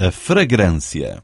a fragrância.